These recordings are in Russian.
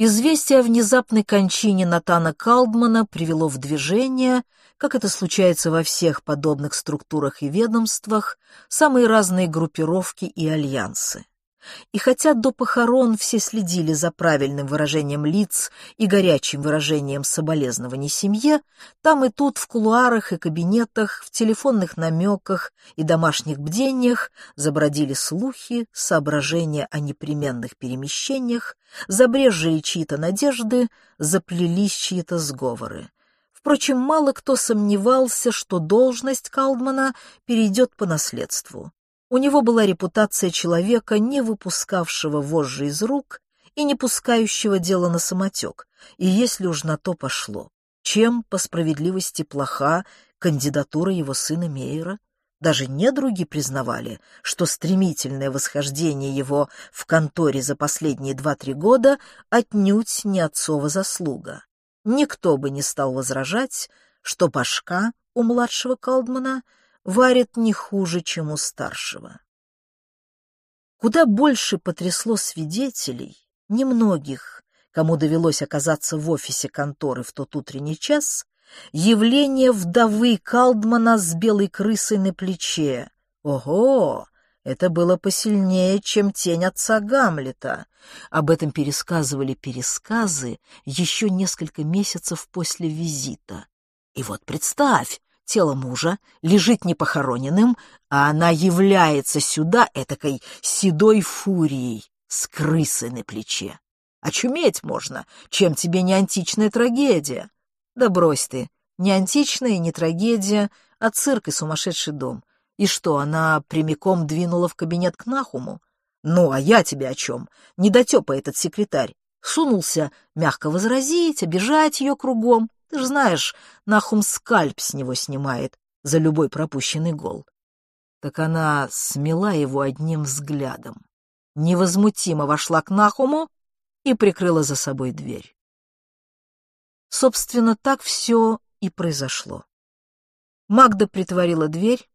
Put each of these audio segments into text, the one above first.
Известие о внезапной кончине Натана Калдмана привело в движение, как это случается во всех подобных структурах и ведомствах, самые разные группировки и альянсы. И хотя до похорон все следили за правильным выражением лиц и горячим выражением соболезнований семье, там и тут в кулуарах и кабинетах, в телефонных намеках и домашних бдениях забродили слухи, соображения о непременных перемещениях, забрежили чьи-то надежды, заплелись чьи-то сговоры. Впрочем, мало кто сомневался, что должность Калдмана перейдет по наследству. У него была репутация человека, не выпускавшего вожжи из рук и не пускающего дело на самотек, и если уж на то пошло, чем, по справедливости, плоха кандидатура его сына Мейера? Даже недруги признавали, что стремительное восхождение его в конторе за последние два-три года отнюдь не отцова заслуга. Никто бы не стал возражать, что башка у младшего Калдмана — варит не хуже, чем у старшего. Куда больше потрясло свидетелей, немногих, кому довелось оказаться в офисе конторы в тот утренний час, явление вдовы Калдмана с белой крысой на плече. Ого! Это было посильнее, чем тень отца Гамлета. Об этом пересказывали пересказы еще несколько месяцев после визита. И вот представь, тело мужа лежит непохороненным, а она является сюда этакой седой фурией с крысой на плече. Очуметь можно, чем тебе не античная трагедия. Да брось ты, не античная не трагедия, а цирк и сумасшедший дом. И что, она прямиком двинула в кабинет к Нахуму? Ну, а я тебе о чем? Недотепа этот секретарь. Сунулся мягко возразить, обижать ее кругом. Ты же знаешь, Нахум скальп с него снимает за любой пропущенный гол. Так она смела его одним взглядом, невозмутимо вошла к Нахуму и прикрыла за собой дверь. Собственно, так все и произошло. Магда притворила дверь,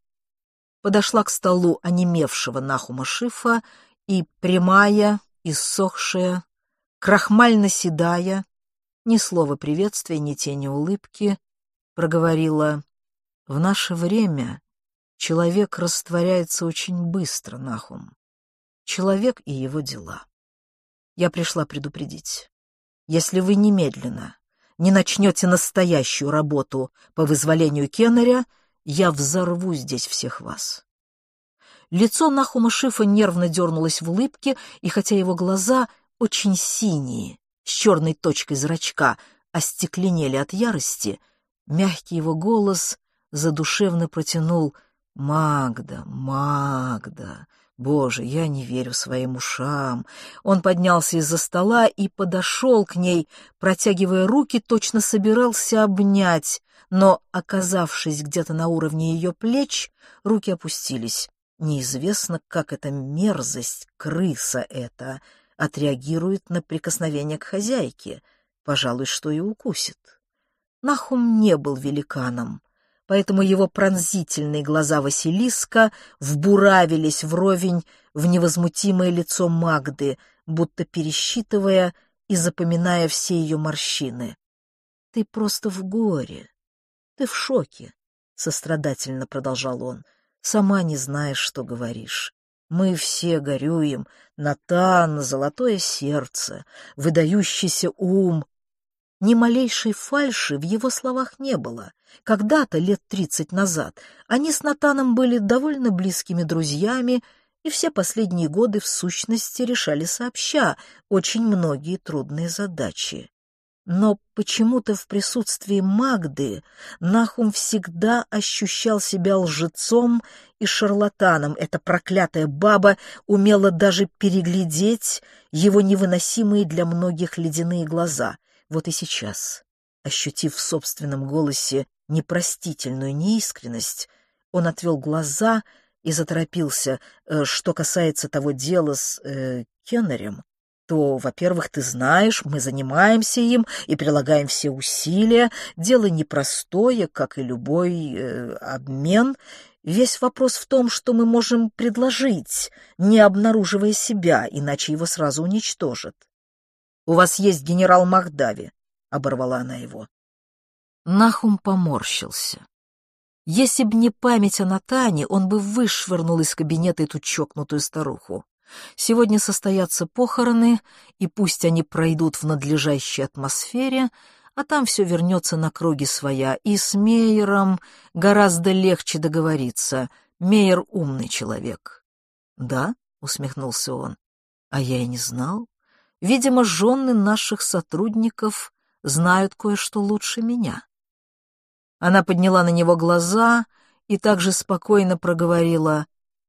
подошла к столу онемевшего Нахума Шифа и, прямая, иссохшая, крахмально седая, ни слова приветствия, ни тени улыбки, проговорила «В наше время человек растворяется очень быстро, Нахум. Человек и его дела. Я пришла предупредить. Если вы немедленно не начнете настоящую работу по вызволению Кеннеря, я взорву здесь всех вас». Лицо Нахума Шифа нервно дернулось в улыбке, и хотя его глаза очень синие, с черной точкой зрачка остекленели от ярости, мягкий его голос задушевно протянул «Магда, Магда, Боже, я не верю своим ушам». Он поднялся из-за стола и подошел к ней, протягивая руки, точно собирался обнять, но, оказавшись где-то на уровне ее плеч, руки опустились. Неизвестно, как эта мерзость, крыса эта, отреагирует на прикосновение к хозяйке, пожалуй, что и укусит. Нахум не был великаном, поэтому его пронзительные глаза Василиска вбуравились вровень в невозмутимое лицо Магды, будто пересчитывая и запоминая все ее морщины. — Ты просто в горе, ты в шоке, — сострадательно продолжал он, — сама не знаешь, что говоришь. Мы все горюем. Натан, золотое сердце, выдающийся ум. Ни малейшей фальши в его словах не было. Когда-то, лет тридцать назад, они с Натаном были довольно близкими друзьями, и все последние годы в сущности решали сообща очень многие трудные задачи. Но почему-то в присутствии Магды Нахум всегда ощущал себя лжецом и шарлатаном. Эта проклятая баба умела даже переглядеть его невыносимые для многих ледяные глаза. Вот и сейчас, ощутив в собственном голосе непростительную неискренность, он отвел глаза и заторопился. «Э, что касается того дела с э, Кеннерем, то, во-первых, ты знаешь, мы занимаемся им и прилагаем все усилия. Дело непростое, как и любой э, обмен. Весь вопрос в том, что мы можем предложить, не обнаруживая себя, иначе его сразу уничтожат. У вас есть генерал Махдави, — оборвала она его. Нахум поморщился. Если б не память о Натане, он бы вышвырнул из кабинета эту чокнутую старуху. Сегодня состоятся похороны, и пусть они пройдут в надлежащей атмосфере, а там все вернется на круги своя, и с Мейером гораздо легче договориться. Мейер умный человек. «Да?» — усмехнулся он. «А я и не знал. Видимо, жены наших сотрудников знают кое-что лучше меня». Она подняла на него глаза и также спокойно проговорила,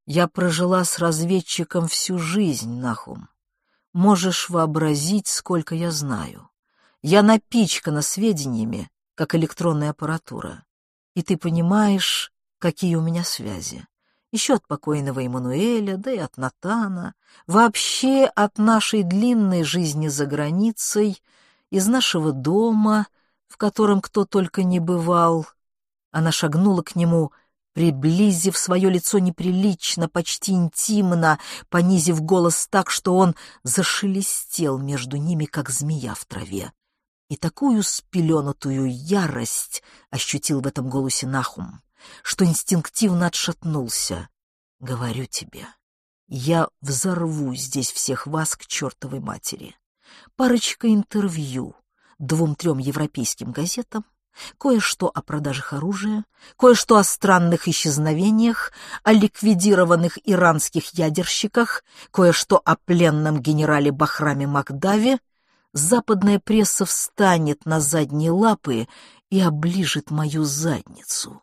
«Я прожила с разведчиком всю жизнь, Нахум. Можешь вообразить, сколько я знаю. Я напичкана сведениями, как электронная аппаратура. И ты понимаешь, какие у меня связи. Еще от покойного Эммануэля, да и от Натана. Вообще от нашей длинной жизни за границей, из нашего дома, в котором кто только не бывал. Она шагнула к нему, приблизив свое лицо неприлично, почти интимно, понизив голос так, что он зашелестел между ними, как змея в траве. И такую спеленутую ярость ощутил в этом голосе Нахум, что инстинктивно отшатнулся. «Говорю тебе, я взорву здесь всех вас к чертовой матери. Парочка интервью двум-трем европейским газетам, кое-что о продажах оружия, кое-что о странных исчезновениях, о ликвидированных иранских ядерщиках, кое-что о пленном генерале Бахраме Макдаве — западная пресса встанет на задние лапы и оближет мою задницу.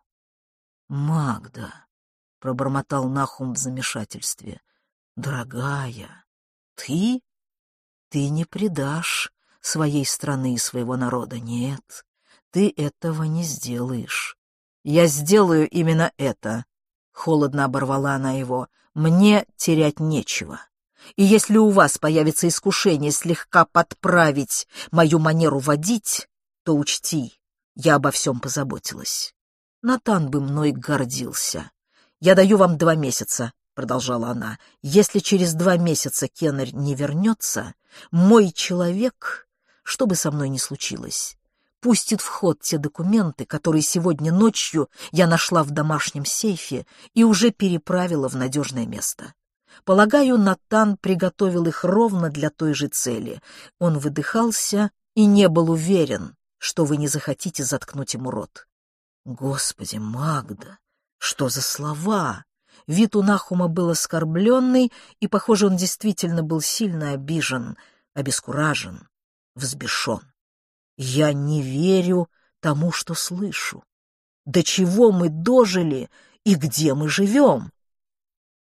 «Магда», — пробормотал Нахум в замешательстве, — «дорогая, ты? Ты не предашь своей страны и своего народа, нет, ты этого не сделаешь». «Я сделаю именно это», — холодно оборвала она его, — «мне терять нечего». И если у вас появится искушение слегка подправить мою манеру водить, то учти, я обо всем позаботилась. Натан бы мной гордился. Я даю вам два месяца, — продолжала она. Если через два месяца Кеннер не вернется, мой человек, что бы со мной ни случилось, пустит в ход те документы, которые сегодня ночью я нашла в домашнем сейфе и уже переправила в надежное место. Полагаю, Натан приготовил их ровно для той же цели. Он выдыхался и не был уверен, что вы не захотите заткнуть ему рот. Господи, Магда, что за слова? Вид у Нахума был оскорбленный, и, похоже, он действительно был сильно обижен, обескуражен, взбешен. Я не верю тому, что слышу. До чего мы дожили и где мы живем?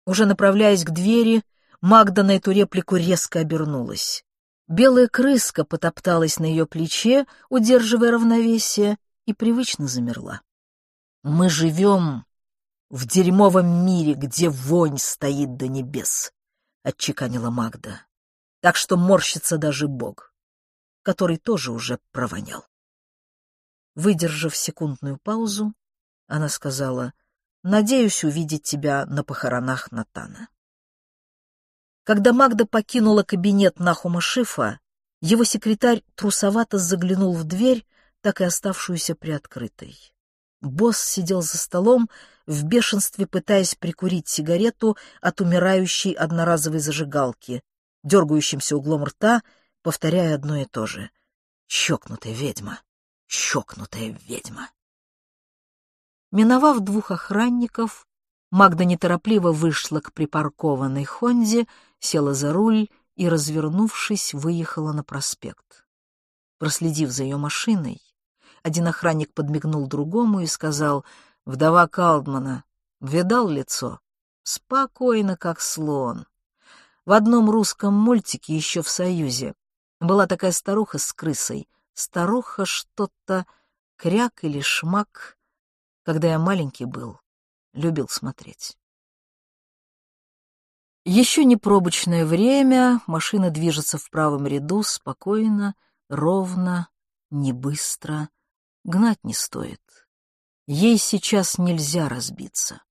Уже направляясь к двери, Магда на эту реплику резко обернулась. Белая крыска потопталась на ее плече, удерживая равновесие, и привычно замерла. «Мы живем в дерьмовом мире, где вонь стоит до небес», — отчеканила Магда. «Так что морщится даже Бог, который тоже уже провонял». Выдержав секундную паузу, она сказала — Надеюсь увидеть тебя на похоронах Натана. Когда Магда покинула кабинет Нахума Шифа, его секретарь трусовато заглянул в дверь, так и оставшуюся приоткрытой. Босс сидел за столом, в бешенстве пытаясь прикурить сигарету от умирающей одноразовой зажигалки, дергающимся углом рта, повторяя одно и то же. «Чокнутая ведьма! Чокнутая ведьма!» Миновав двух охранников, Магда неторопливо вышла к припаркованной «Хонде», села за руль и, развернувшись, выехала на проспект. Проследив за ее машиной, один охранник подмигнул другому и сказал, «Вдова Калдмана, видал лицо? Спокойно, как слон». В одном русском мультике еще в Союзе была такая старуха с крысой. Старуха что-то кряк или шмак когда я маленький был, любил смотреть. Еще не пробочное время, машина движется в правом ряду, спокойно, ровно, не быстро. Гнать не стоит. Ей сейчас нельзя разбиться.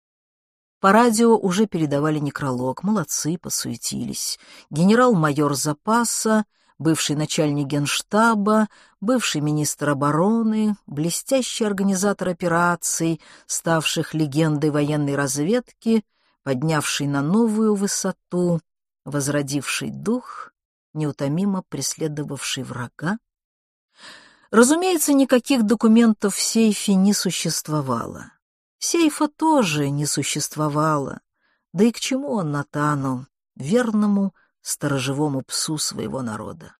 По радио уже передавали некролог, молодцы, посуетились. Генерал-майор запаса бывший начальник генштаба, бывший министр обороны, блестящий организатор операций, ставших легендой военной разведки, поднявший на новую высоту, возродивший дух, неутомимо преследовавший врага. Разумеется, никаких документов в сейфе не существовало. Сейфа тоже не существовало. Да и к чему он Натану, верному, сторожевому псу своего народа?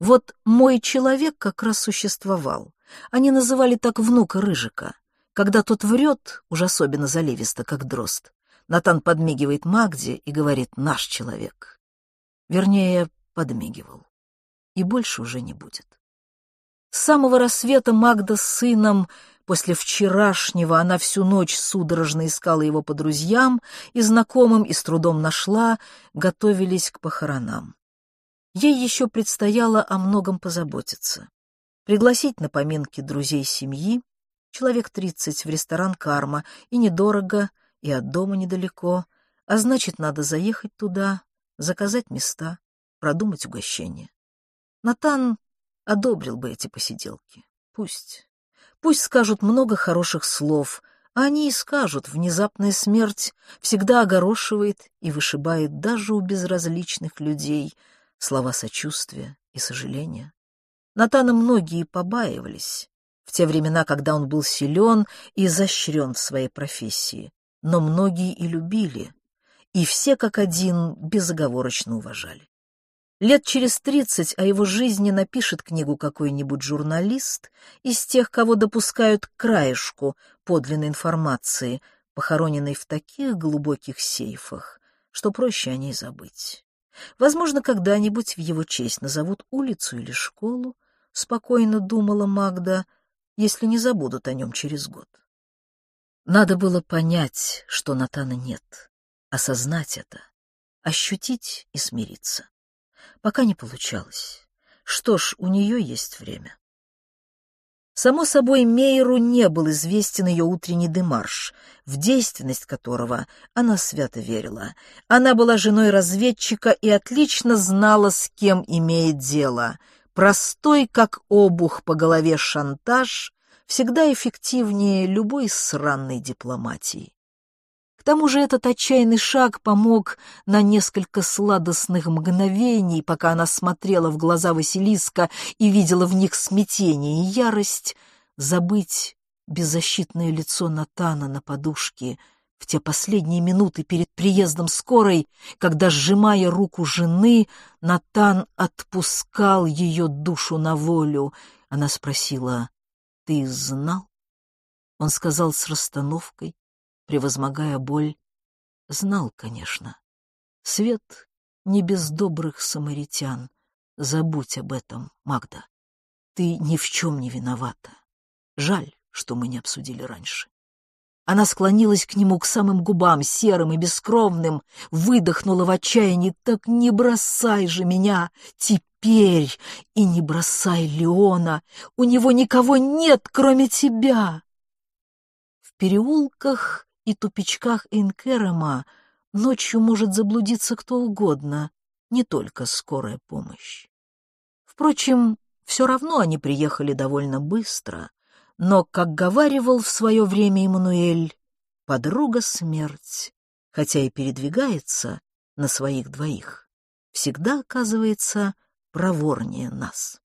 Вот мой человек как раз существовал. Они называли так внука Рыжика. Когда тот врет, уж особенно заливисто, как дрозд, Натан подмигивает Магде и говорит «наш человек». Вернее, подмигивал. И больше уже не будет. С самого рассвета Магда с сыном, после вчерашнего она всю ночь судорожно искала его по друзьям и знакомым и с трудом нашла, готовились к похоронам. Ей еще предстояло о многом позаботиться. Пригласить на поминки друзей семьи, человек тридцать в ресторан «Карма», и недорого, и от дома недалеко, а значит, надо заехать туда, заказать места, продумать угощение. Натан одобрил бы эти посиделки. Пусть. Пусть скажут много хороших слов, а они и скажут, внезапная смерть всегда огорошивает и вышибает даже у безразличных людей слова сочувствия и сожаления. Натана многие побаивались в те времена, когда он был силен и изощрен в своей профессии, но многие и любили, и все как один безоговорочно уважали. Лет через тридцать о его жизни напишет книгу какой-нибудь журналист из тех, кого допускают к краешку подлинной информации, похороненной в таких глубоких сейфах, что проще о ней забыть. Возможно, когда-нибудь в его честь назовут улицу или школу, спокойно думала Магда, если не забудут о нем через год. Надо было понять, что Натана нет, осознать это, ощутить и смириться. Пока не получалось. Что ж, у нее есть время. Само собой, Мейеру не был известен ее утренний демарш, в действенность которого она свято верила. Она была женой разведчика и отлично знала, с кем имеет дело. Простой, как обух по голове шантаж, всегда эффективнее любой сранной дипломатии. К тому же этот отчаянный шаг помог на несколько сладостных мгновений, пока она смотрела в глаза Василиска и видела в них смятение и ярость, забыть беззащитное лицо Натана на подушке в те последние минуты перед приездом скорой, когда, сжимая руку жены, Натан отпускал ее душу на волю. Она спросила, «Ты знал?» Он сказал с расстановкой, превозмогая боль, знал, конечно. Свет не без добрых самаритян. Забудь об этом, Магда. Ты ни в чем не виновата. Жаль, что мы не обсудили раньше. Она склонилась к нему, к самым губам, серым и бескровным, выдохнула в отчаянии, «Так не бросай же меня теперь, и не бросай Леона, у него никого нет, кроме тебя!» В переулках и тупичках Инкерема ночью может заблудиться кто угодно, не только скорая помощь. Впрочем, все равно они приехали довольно быстро, но, как говаривал в свое время Эммануэль, подруга смерть, хотя и передвигается на своих двоих, всегда оказывается проворнее нас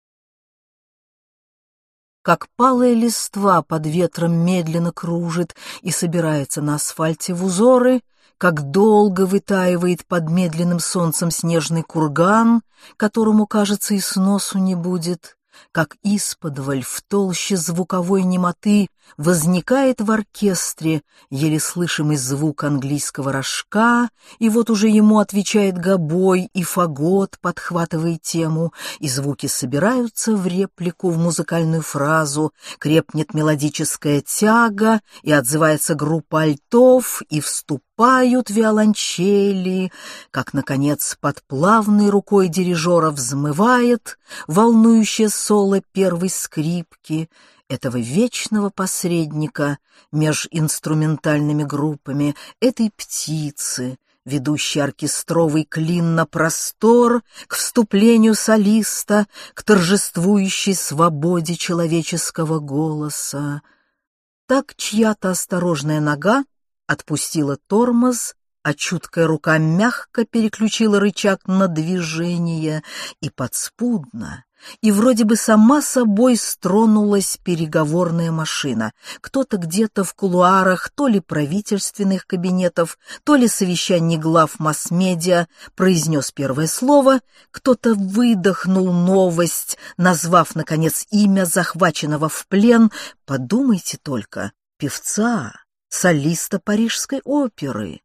как палая листва под ветром медленно кружит и собирается на асфальте в узоры, как долго вытаивает под медленным солнцем снежный курган, которому, кажется, и сносу не будет, как исподволь в толще звуковой немоты возникает в оркестре еле слышимый звук английского рожка, и вот уже ему отвечает гобой, и фагот подхватывает тему, и звуки собираются в реплику, в музыкальную фразу, крепнет мелодическая тяга, и отзывается группа альтов, и вступают виолончели, как, наконец, под плавной рукой дирижера взмывает волнующее соло первой скрипки, этого вечного посредника меж инструментальными группами, этой птицы, ведущий оркестровый клин на простор, к вступлению солиста, к торжествующей свободе человеческого голоса. Так чья-то осторожная нога отпустила тормоз, а чуткая рука мягко переключила рычаг на движение, и подспудно, и вроде бы сама собой стронулась переговорная машина. Кто-то где-то в кулуарах то ли правительственных кабинетов, то ли совещаний глав масс-медиа произнес первое слово, кто-то выдохнул новость, назвав, наконец, имя захваченного в плен. Подумайте только, певца, солиста Парижской оперы.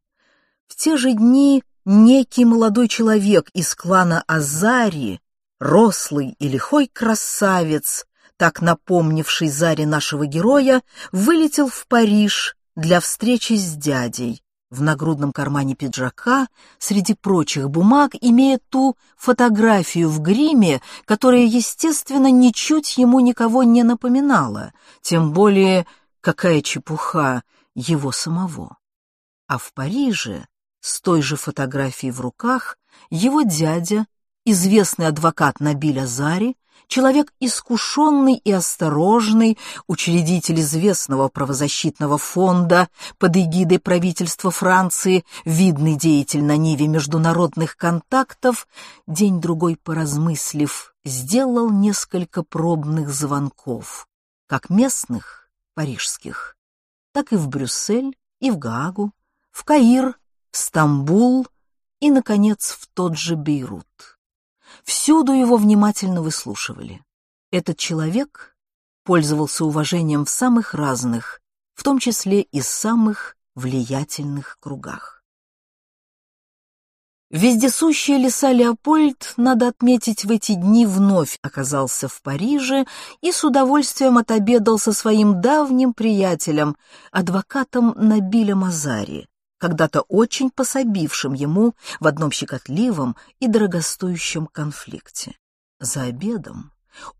В те же дни некий молодой человек из клана Азари, рослый и лихой красавец, так напомнивший Заре нашего героя, вылетел в Париж для встречи с дядей. В нагрудном кармане пиджака, среди прочих бумаг, имея ту фотографию в гриме, которая, естественно, ничуть ему никого не напоминала, тем более какая чепуха его самого. А в Париже с той же фотографией в руках его дядя, известный адвокат Набиль Азари, человек искушенный и осторожный, учредитель известного правозащитного фонда под эгидой правительства Франции, видный деятель на ниве международных контактов, день-другой поразмыслив, сделал несколько пробных звонков, как местных, парижских, так и в Брюссель, и в Гаагу, в Каир, Стамбул и, наконец, в тот же Бейрут. Всюду его внимательно выслушивали. Этот человек пользовался уважением в самых разных, в том числе и самых влиятельных кругах. Вездесущий лиса Леопольд, надо отметить, в эти дни вновь оказался в Париже и с удовольствием отобедал со своим давним приятелем, адвокатом Набилем Азари, когда-то очень пособившим ему в одном щекотливом и дорогостоящем конфликте. За обедом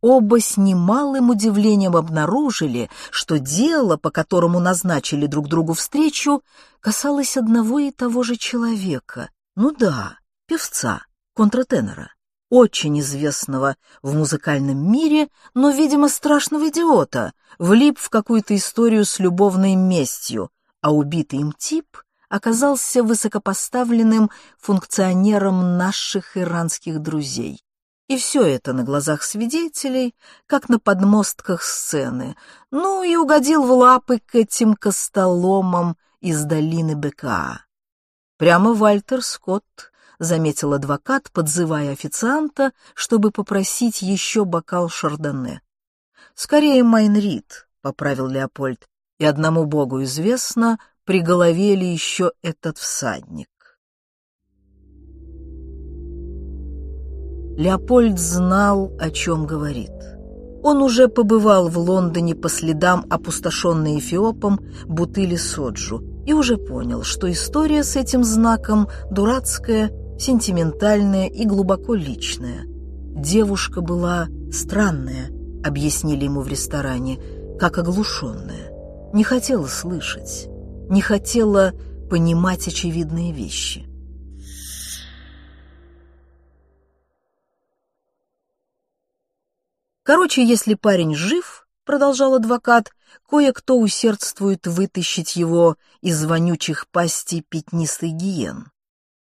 оба с немалым удивлением обнаружили, что дело, по которому назначили друг другу встречу, касалось одного и того же человека. Ну да, певца, контратенора, очень известного в музыкальном мире, но, видимо, страшного идиота, влип в какую-то историю с любовной местью, а убитый им тип оказался высокопоставленным функционером наших иранских друзей. И все это на глазах свидетелей, как на подмостках сцены, ну и угодил в лапы к этим костоломам из долины БКА. Прямо Вальтер Скотт, заметил адвокат, подзывая официанта, чтобы попросить еще бокал шардоне. «Скорее Майнрид», — поправил Леопольд, — «и одному богу известно, при голове ли еще этот всадник. Леопольд знал, о чем говорит. Он уже побывал в Лондоне по следам опустошенной Эфиопом бутыли соджу и уже понял, что история с этим знаком дурацкая, сентиментальная и глубоко личная. Девушка была странная, объяснили ему в ресторане, как оглушенная. Не хотела слышать не хотела понимать очевидные вещи. Короче, если парень жив, продолжал адвокат, кое-кто усердствует вытащить его из вонючих пастей пятнистых гиен.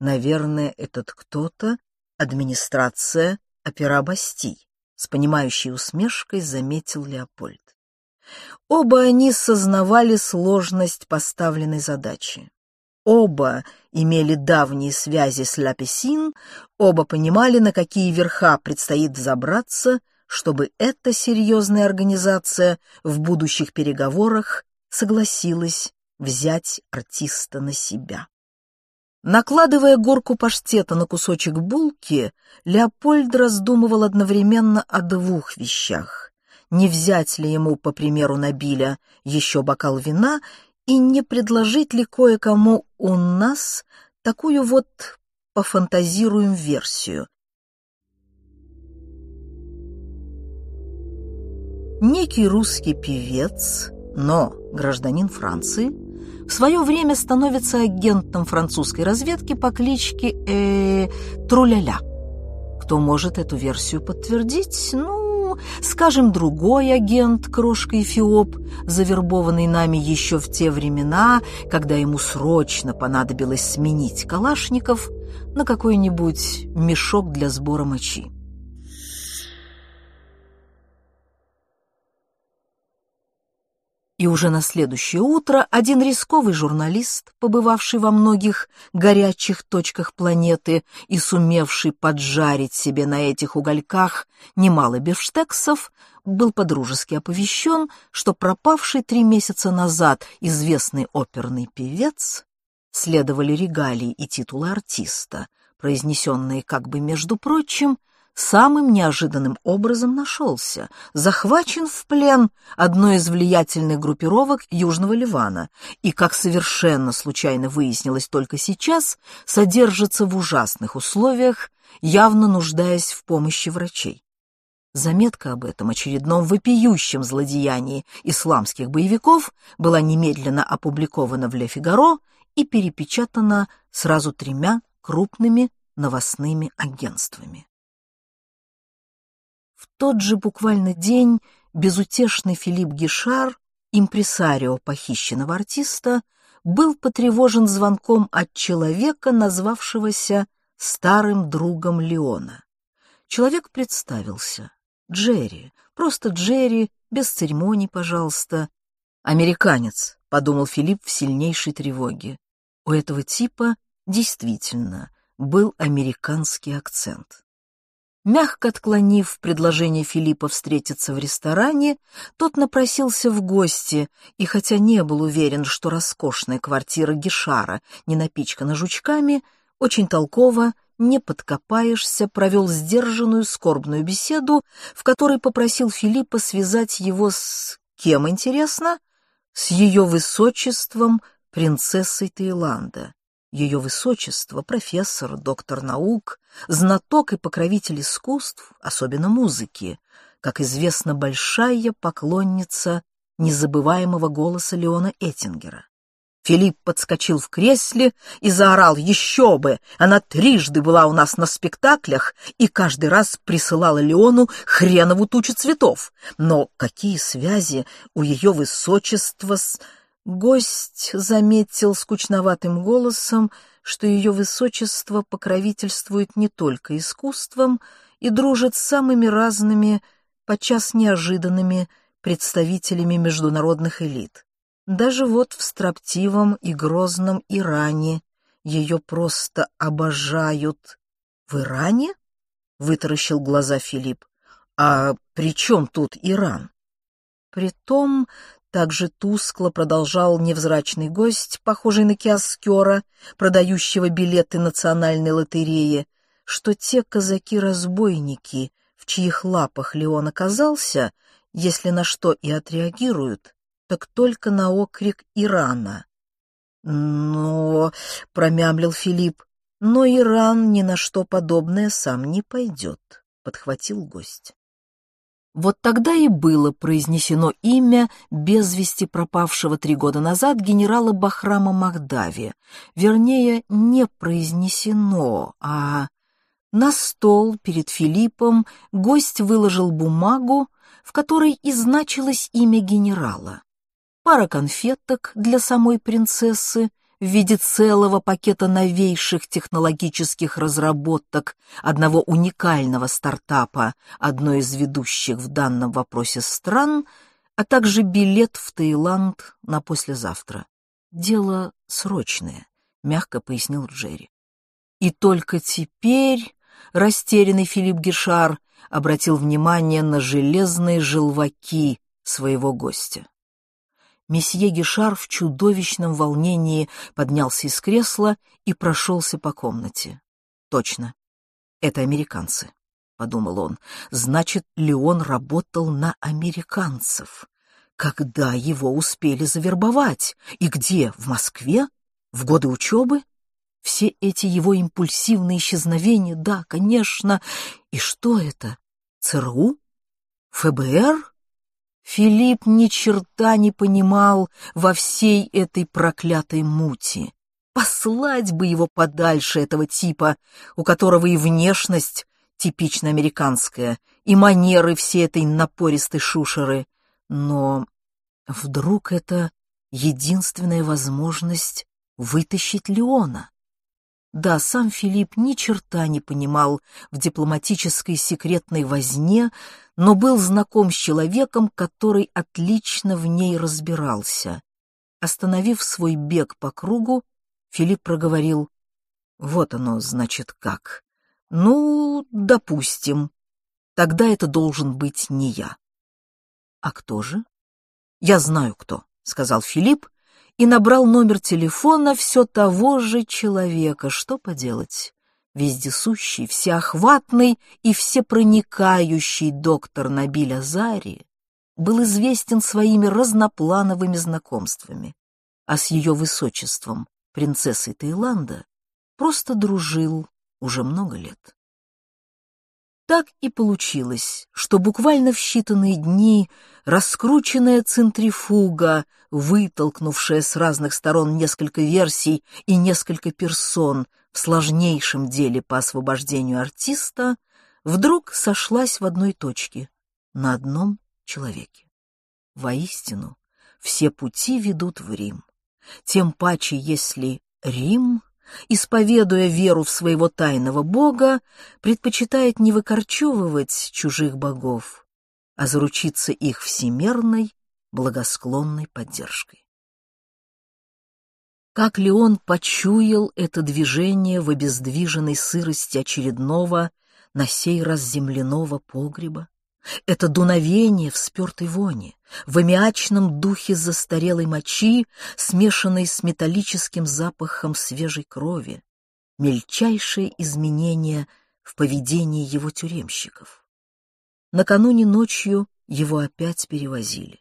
Наверное, этот кто-то — администрация опера Басти, с понимающей усмешкой заметил Леопольд. Оба они сознавали сложность поставленной задачи. Оба имели давние связи с Ляпесин, оба понимали, на какие верха предстоит взобраться, чтобы эта серьезная организация в будущих переговорах согласилась взять артиста на себя. Накладывая горку паштета на кусочек булки, Леопольд раздумывал одновременно о двух вещах не взять ли ему, по примеру Набиля, еще бокал вина и не предложить ли кое-кому у нас такую вот пофантазируем версию. Некий русский певец, но гражданин Франции, в свое время становится агентом французской разведки по кличке э, Труляля. Кто может эту версию подтвердить? Ну, скажем, другой агент, крошка Эфиоп, завербованный нами еще в те времена, когда ему срочно понадобилось сменить калашников на какой-нибудь мешок для сбора мочи. И уже на следующее утро один рисковый журналист, побывавший во многих горячих точках планеты и сумевший поджарить себе на этих угольках немало бифштексов, был подружески оповещен, что пропавший три месяца назад известный оперный певец следовали регалии и титулы артиста, произнесенные как бы между прочим, самым неожиданным образом нашелся, захвачен в плен одной из влиятельных группировок Южного Ливана и, как совершенно случайно выяснилось только сейчас, содержится в ужасных условиях, явно нуждаясь в помощи врачей. Заметка об этом очередном вопиющем злодеянии исламских боевиков была немедленно опубликована в «Ле Фигаро» и перепечатана сразу тремя крупными новостными агентствами. Тот же буквально день безутешный Филипп Гишар, импресарио похищенного артиста, был потревожен звонком от человека, назвавшегося старым другом Леона. Человек представился. Джерри, просто Джерри, без церемоний, пожалуйста. «Американец», — подумал Филипп в сильнейшей тревоге. У этого типа действительно был американский акцент. Мягко отклонив предложение Филиппа встретиться в ресторане, тот напросился в гости, и хотя не был уверен, что роскошная квартира Гишара не напичкана жучками, очень толково, не подкопаешься, провел сдержанную скорбную беседу, в которой попросил Филиппа связать его с... кем, интересно? С ее высочеством, принцессой Таиланда ее высочество, профессор, доктор наук, знаток и покровитель искусств, особенно музыки, как известно, большая поклонница незабываемого голоса Леона Эттингера. Филипп подскочил в кресле и заорал «Еще бы! Она трижды была у нас на спектаклях и каждый раз присылала Леону хренову тучу цветов. Но какие связи у ее высочества с...» Гость заметил скучноватым голосом, что ее высочество покровительствует не только искусством и дружит с самыми разными, подчас неожиданными представителями международных элит. Даже вот в строптивом и грозном Иране ее просто обожают. В Иране? — вытаращил глаза Филипп. А при чем тут Иран? Притом также тускло продолжал невзрачный гость, похожий на киоскера, продающего билеты национальной лотереи, что те казаки-разбойники, в чьих лапах Леон оказался, если на что и отреагируют, так только на окрик Ирана. «Но...» — промямлил Филипп. «Но Иран ни на что подобное сам не пойдет», — подхватил гость. Вот тогда и было произнесено имя без вести пропавшего три года назад генерала Бахрама Махдави. Вернее, не произнесено, а на стол перед Филиппом гость выложил бумагу, в которой и значилось имя генерала. Пара конфеток для самой принцессы — в виде целого пакета новейших технологических разработок одного уникального стартапа, одной из ведущих в данном вопросе стран, а также билет в Таиланд на послезавтра. Дело срочное, мягко пояснил Джерри. И только теперь растерянный Филипп Гишар обратил внимание на железные желваки своего гостя. Месье Гишар в чудовищном волнении поднялся из кресла и прошелся по комнате. «Точно, это американцы», — подумал он. «Значит, Леон работал на американцев. Когда его успели завербовать? И где? В Москве? В годы учебы? Все эти его импульсивные исчезновения, да, конечно. И что это? ЦРУ? ФБР?» Филипп ни черта не понимал во всей этой проклятой мути. Послать бы его подальше, этого типа, у которого и внешность типично американская, и манеры всей этой напористой шушеры. Но вдруг это единственная возможность вытащить Леона? Да, сам Филипп ни черта не понимал в дипломатической секретной возне, но был знаком с человеком, который отлично в ней разбирался. Остановив свой бег по кругу, Филипп проговорил, «Вот оно, значит, как. Ну, допустим. Тогда это должен быть не я». «А кто же?» «Я знаю, кто», — сказал Филипп, и набрал номер телефона все того же человека. Что поделать? Вездесущий, всеохватный и всепроникающий доктор Набиль Азари был известен своими разноплановыми знакомствами, а с ее высочеством, принцессой Таиланда, просто дружил уже много лет. Так и получилось, что буквально в считанные дни раскрученная центрифуга, вытолкнувшая с разных сторон несколько версий и несколько персон в сложнейшем деле по освобождению артиста, вдруг сошлась в одной точке, на одном человеке. Воистину, все пути ведут в Рим. Тем паче, если Рим исповедуя веру в своего тайного бога, предпочитает не выкорчевывать чужих богов, а заручиться их всемерной, благосклонной поддержкой. Как ли он почуял это движение в обездвиженной сырости очередного, на сей раз земляного погреба? Это дуновение в спертой воне, в аммиачном духе застарелой мочи, смешанной с металлическим запахом свежей крови, мельчайшие изменения в поведении его тюремщиков. Накануне ночью его опять перевозили.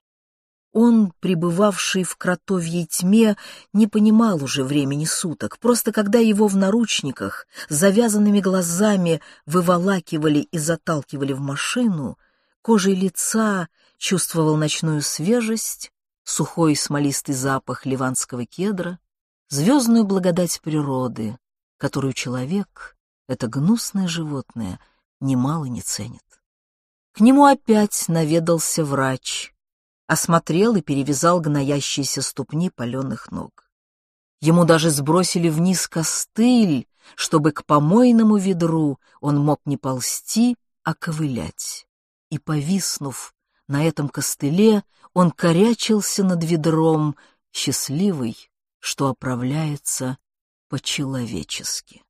Он, пребывавший в кротовьей тьме, не понимал уже времени суток. Просто когда его в наручниках, завязанными глазами, выволакивали и заталкивали в машину — Кожей лица чувствовал ночную свежесть, сухой смолистый запах ливанского кедра, звездную благодать природы, которую человек, это гнусное животное, немало не ценит. К нему опять наведался врач, осмотрел и перевязал гноящиеся ступни паленых ног. Ему даже сбросили вниз костыль, чтобы к помойному ведру он мог не ползти, а ковылять и, повиснув на этом костыле, он корячился над ведром, счастливый, что оправляется по-человечески.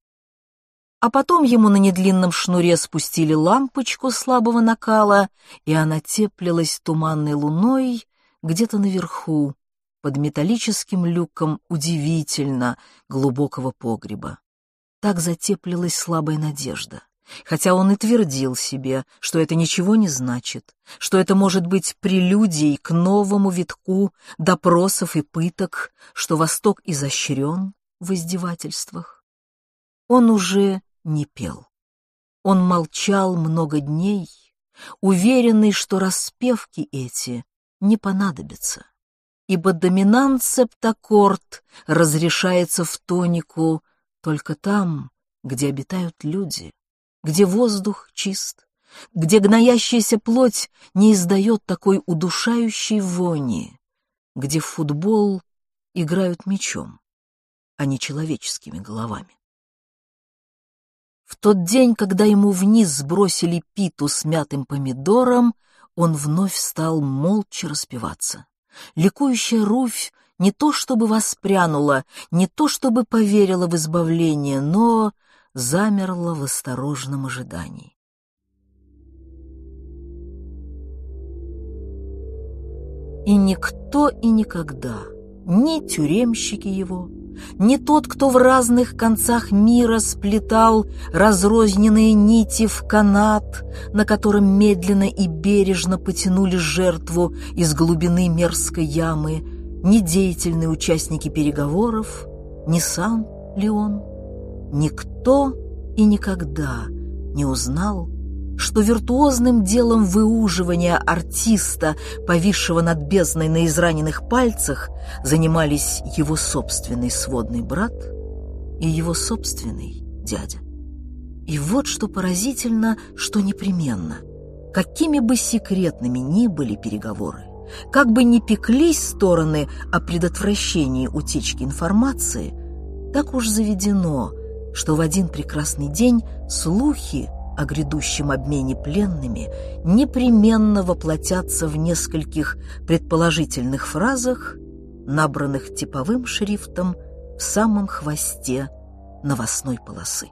А потом ему на недлинном шнуре спустили лампочку слабого накала, и она теплилась туманной луной где-то наверху, под металлическим люком удивительно глубокого погреба. Так затеплилась слабая надежда хотя он и твердил себе, что это ничего не значит, что это может быть прелюдией к новому витку допросов и пыток, что Восток изощрен в издевательствах. Он уже не пел. Он молчал много дней, уверенный, что распевки эти не понадобятся, ибо доминант септаккорд разрешается в тонику только там, где обитают люди где воздух чист, где гноящаяся плоть не издает такой удушающей вони, где в футбол играют мечом, а не человеческими головами. В тот день, когда ему вниз сбросили питу с мятым помидором, он вновь стал молча распеваться. Ликующая Руфь не то чтобы воспрянула, не то чтобы поверила в избавление, но замерла в осторожном ожидании. И никто и никогда, ни тюремщики его, ни тот, кто в разных концах мира сплетал разрозненные нити в канат, на котором медленно и бережно потянули жертву из глубины мерзкой ямы, ни деятельные участники переговоров, ни сам Леон, Никто и никогда не узнал что виртуозным делом выуживания артиста, повисшего над бездной на израненных пальцах, занимались его собственный сводный брат и его собственный дядя. И вот что поразительно, что непременно. Какими бы секретными ни были переговоры, как бы ни пеклись стороны о предотвращении утечки информации, так уж заведено, что в один прекрасный день слухи о грядущем обмене пленными непременно воплотятся в нескольких предположительных фразах, набранных типовым шрифтом в самом хвосте новостной полосы.